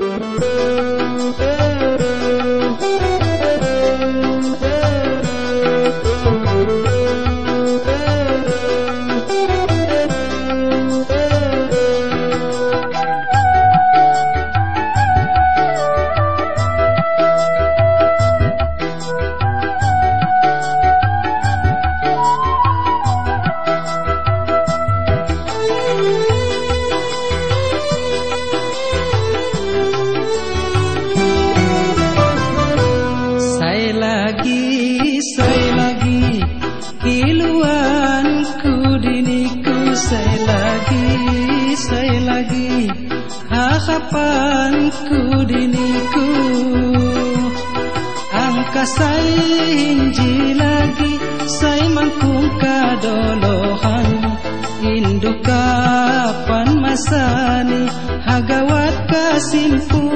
Thank you. Harapanku diniku Angka saya hinji lagi Saya mangkung kadolohan. Induk kapan masani Hagawat kesimpulan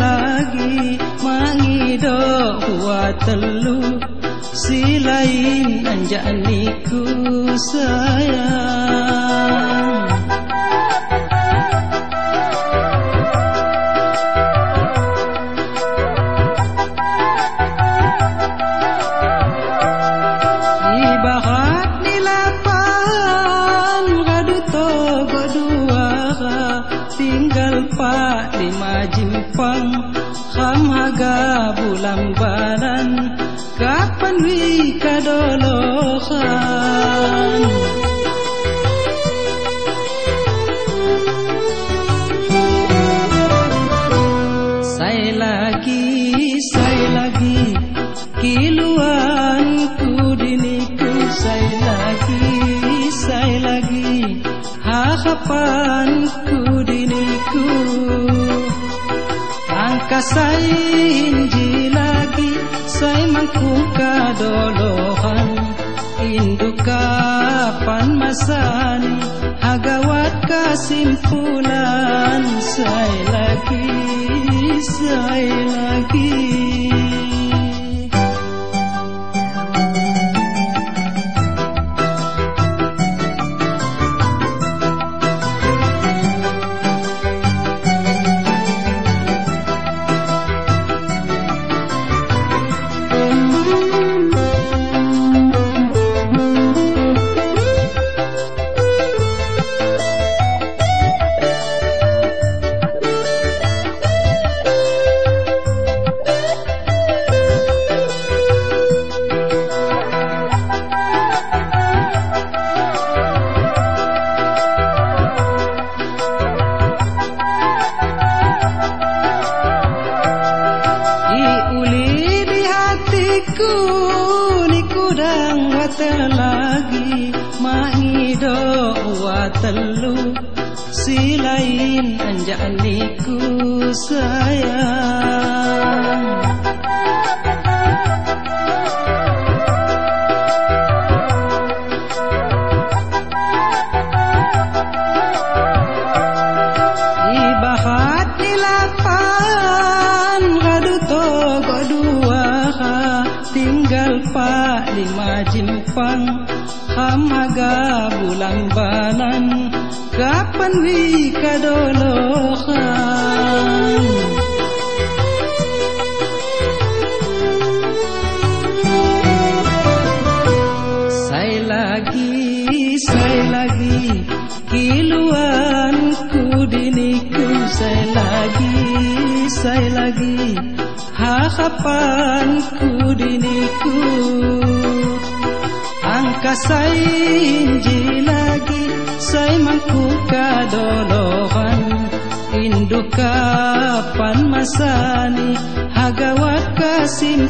lagi. Mangido wa telu si lain anjaniku sayang godua tinggal pak lima jimpang kham haga bulan badan kapan wi kadolohan saya lagi saya lagi kiluan ku diniku. Saya lagi saya lagi harapan ku diniku angka saya inji lagi saya mangku kadolohan. Induk kapan masani hagawat kesimpulan. Saya lagi saya lagi lagi maido watelu si lain anjak niku godua tinggal pak lima jimpang hamaga bulan banan kapan wi kadolohan saya lagi saya lagi kiluan ku diniku. Saya lagi saya lagi harapan ku diniku kasay inji lagi? Say mangku kadolohan. Induka pan masani hagawat lagi